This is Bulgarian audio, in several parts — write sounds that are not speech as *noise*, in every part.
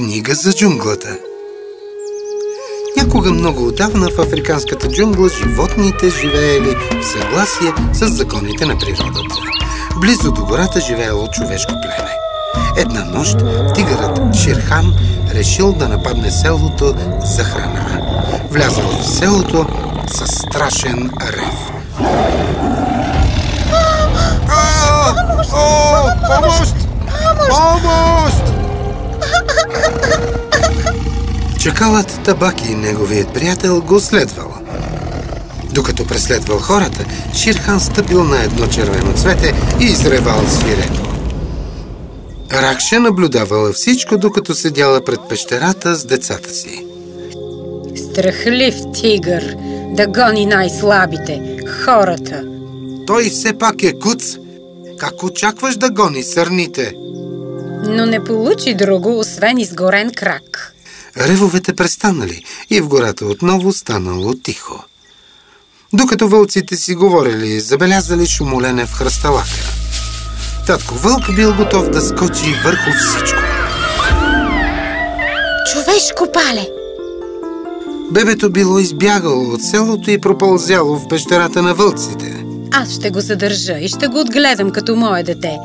Книга за джунглата Някога много отдавна в африканската джунгла животните живеели в съгласие с законите на природата. Близо до гората живеело човешко племе. Една нощ тигърът Ширхан решил да нападне селото за храна. Влязъл в селото със страшен рев. Помощ! Помощ! Чакалът Табаки и неговият приятел го следвал. Докато преследвал хората, Ширхан стъпил на едно червено цвете и изревал свирето. Ракша наблюдавала всичко, докато седяла пред пещерата с децата си. Страхлив тигър да гони най-слабите, хората. Той все пак е куц. Как очакваш да гони сърните? Но не получи друго, освен изгорен крак. Ревовете престанали и в гората отново станало тихо. Докато вълците си говорили, забелязали шумолене в хръсталака. Татко Вълк бил готов да скочи върху всичко. Човешко пале! Бебето било избягало от селото и пропълзяло в пещерата на вълците. Аз ще го задържа и ще го отгледам като мое дете.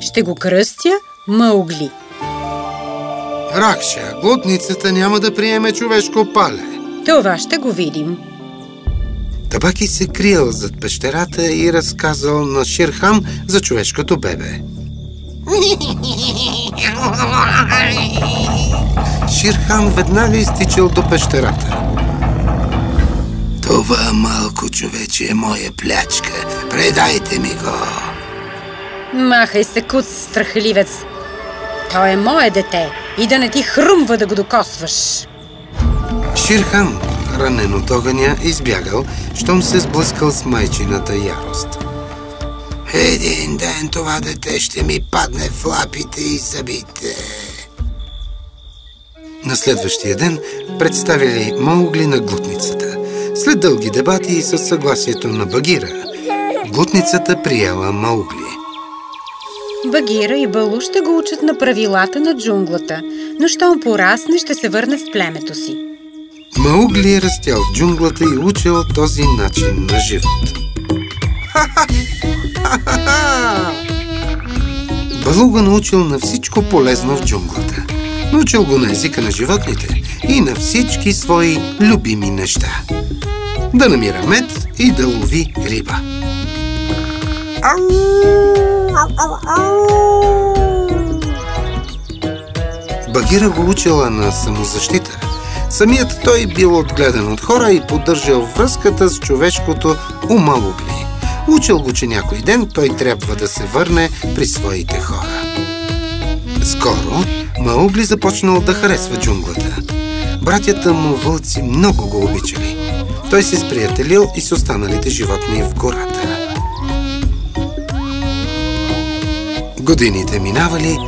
Ще го кръстя Маугли. Ракша, глутницата няма да приеме човешко пале. Това ще го видим. Табаки се криел зад пещерата и разказал на Ширхан за човешкото бебе. Ширхан веднага изтичал до пещерата. Това малко човече е моя плячка. Предайте ми го. Махай се, куц, страхливец. Той е мое дете и да не ти хрумва да го докосваш. Ширхан, ранен от огъня, избягал, щом се сблъскал с майчината ярост. Един ден това дете ще ми падне в лапите и зъбите. На следващия ден представили Маугли на глутницата. След дълги дебати и със съгласието на Багира, глутницата приела Маугли. Багира и Балу ще го учат на правилата на джунглата, но щом порасне, ще се върне в племето си. Маугли е растял в джунглата и учил този начин на живот. *laughs* Балу го научил на всичко полезно в джунглата. Научил го на езика на животните и на всички свои любими неща. Да намира мед и да лови риба. Багира го учила на самозащита. Самият той бил отгледан от хора и поддържал връзката с човешкото умалогли. Учил го, че някой ден той трябва да се върне при своите хора. Скоро Маугли започнал да харесва джунглата. Братята му вълци много го обичали. Той се сприятелил и с останалите животни в гората. Годините минавали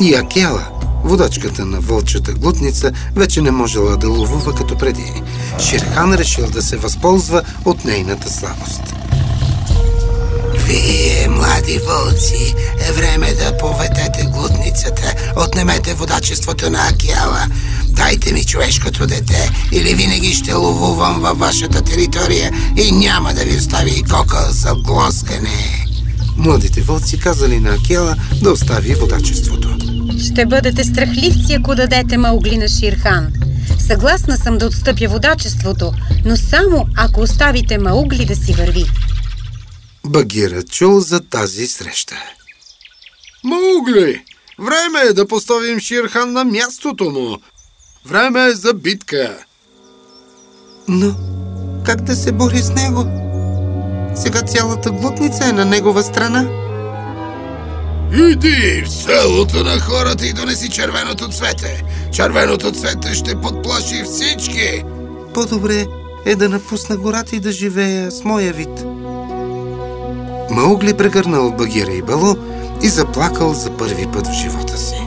и Акела, водачката на вълчата глутница, вече не можела да ловува като преди. Ширхан решил да се възползва от нейната слабост. Вие, млади вълци, е време да поведете глутницата. Отнемете водачеството на Акела. Дайте ми човешкото дете, или винаги ще ловувам във вашата територия и няма да ви остави и кока за блоскане. Младите вълци казали на Акела да остави водачеството. Ще бъдете страхливци, ако дадете Маугли на Ширхан. Съгласна съм да отстъпя водачеството, но само ако оставите Маугли да си върви. Багира чул за тази среща. Маугли, време е да поставим Ширхан на мястото му. Време е за битка. Но как да се бори с него? Сега цялата глутница е на негова страна. Иди в селото на хората и донеси червеното цвете. Червеното цвете ще подплаши всички. По-добре е да напусна гората и да живея с моя вид. Маугли прегърнал Багира и Балу и заплакал за първи път в живота си.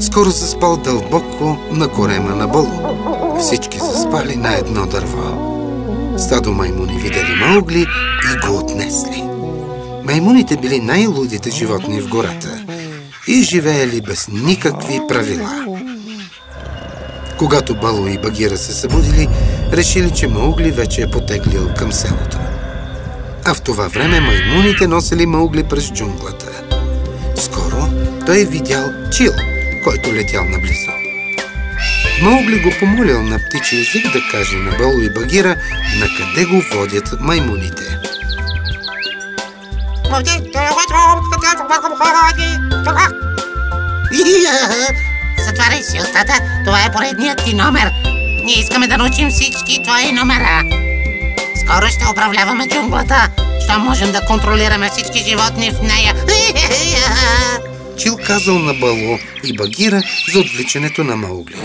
Скоро заспал дълбоко на корема на Балу. Всички заспали на едно дърво. Стадо маймуни видели Маугли и го отнесли. Маймуните били най-лудите животни в гората и живеели без никакви правила. Когато Бало и Багира се събудили, решили, че Маугли вече е потеглил към селото. А в това време маймуните носили Маугли през джунглата. Скоро той е видял Чил, който летял наблизо. Маугли го помолил на птичи език да каже на Бало и Багира на къде го водят маймуните. *laughs* Затваряй си устата, това е поредният ти номер. Ние искаме да научим всички твои номера. Скоро ще управляваме джунглата. Що можем да контролираме всички животни в нея. *laughs* Чил казал на Бало и Багира за отвличането на Маугли.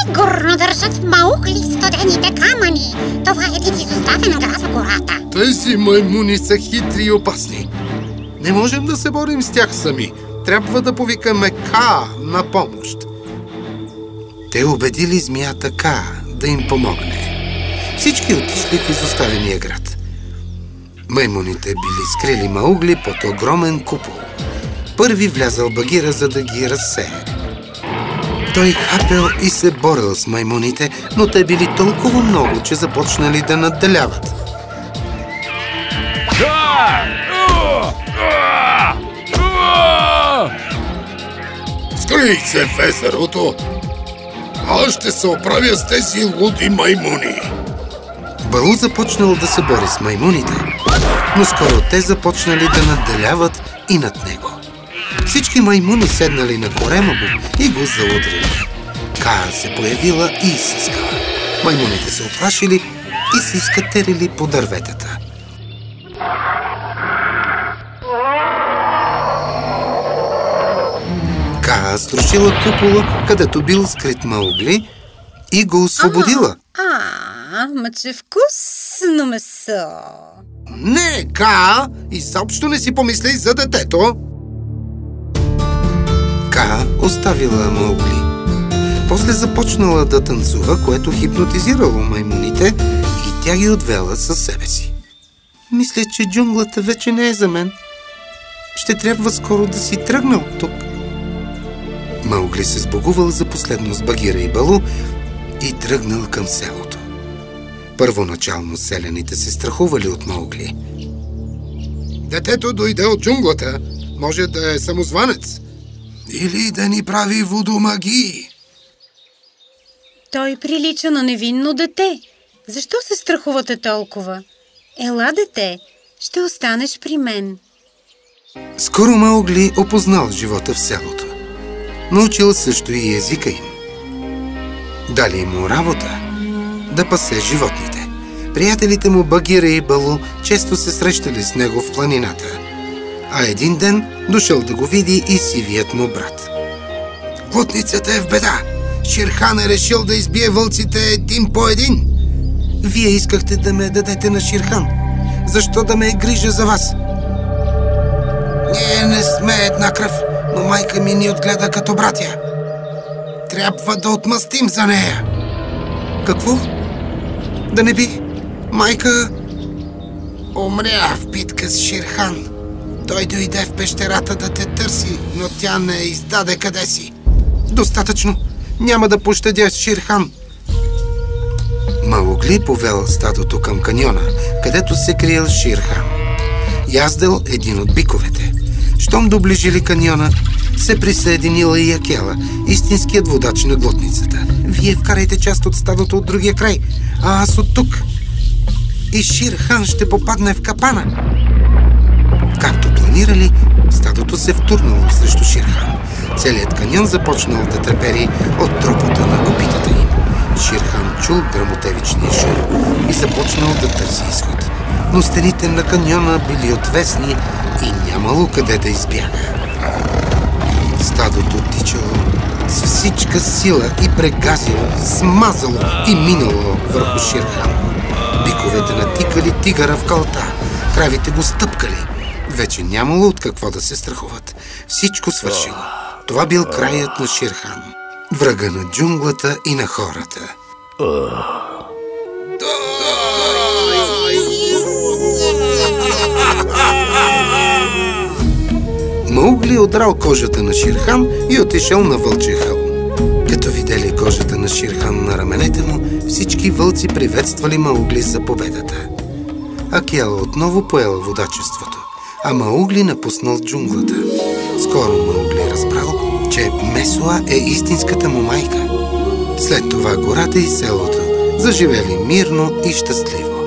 Сигурно държат в Маугли студените камъни. Това е един изоставен град в гората. Тези маймуни са хитри и опасни. Не можем да се борим с тях сами. Трябва да повикаме Ка на помощ. Те убедили змията Ка да им помогне. Всички отишли в изоставения град. Маймуните били скрили Маугли под огромен купол. Първи влязал Багира, за да ги разсее. Той хапел и се борил с маймуните, но те били толкова много, че започнали да надделяват. Скрий се в езерото! Аз ще се оправя с тези луди маймуни! Балу започнал да се бори с маймуните, но скоро те започнали да надделяват и над него. Всички маймуни седнали на корема му и го заудрили. Ка се появила и изсискала. Маймуните се оплашили и се изкатерили по дърветата. Ка струшила купола, където бил скрит Маугли и го освободила. А, ма че вкусно месо. Не, Ка, изобщо не си помисли за детето. Оставила Маугли. После започнала да танцува, което хипнотизирало маймуните и тя ги отвела със себе си. Мисля, че джунглата вече не е за мен. Ще трябва скоро да си тръгна от тук. Маугли се сбогувал за последно с Багира и Балу и тръгнал към селото. Първоначално селяните се страхували от Маугли. Детето дойде от джунглата. Може да е самозванец. Или да ни прави водомагии. Той прилича на невинно дете. Защо се страхувате толкова? Ела, дете, ще останеш при мен. Скоро Маугли опознал живота в селото. Научил също и езика им. Дали му работа да пасе животните. Приятелите му Багира и Балу често се срещали с него в планината. А един ден дошъл да го види и сивият му брат. Лутницата е в беда. Ширхан е решил да избие вълците един по един. Вие искахте да ме дадете на Ширхан. Защо да ме е грижа за вас? Ние не сме една кръв, но майка ми ни отгледа като братя. Трябва да отмъстим за нея. Какво? Да не би майка умря в битка с Ширхан. Той дойде в пещерата да те търси, но тя не издаде къде си. Достатъчно. Няма да пощадя Ширхан. Маугли повел стадото към каньона, където се криел Ширхан. Яздел един от биковете. Щом доближили каньона, се присъединила и Акела, истинският водач на глотницата. Вие вкарайте част от стадото от другия край, а аз от тук. И Шир Хан ще попадне в капана. Планирали, стадото се втурнало срещу Шир Хан. Целият каньон започнал да трепери от тропота на копитата им. Ширхан чул грамотевичния шум и започнал да търси изход. Но стените на каньона били отвесни и нямало къде да избяга. Стадото тичало с всичка сила и прегазило, смазало и минало върху Ширхан. Биковете натикали тигъра в кълта, кравите го стъпкали. Вече нямало от какво да се страхуват. Всичко свършило. Това бил краят на Ширхан. Врага на джунглата и на хората. Маугли отрал кожата на Ширхан и отишъл на вълчия хълм. Като видели кожата на Ширхан на раменете му, всички вълци приветствали Маугли за победата. Акела отново поела водачеството, а Маугли напуснал джунглата. Скоро Маугли разбрал, че Месуа е истинската му майка. След това гората и селото заживели мирно и щастливо.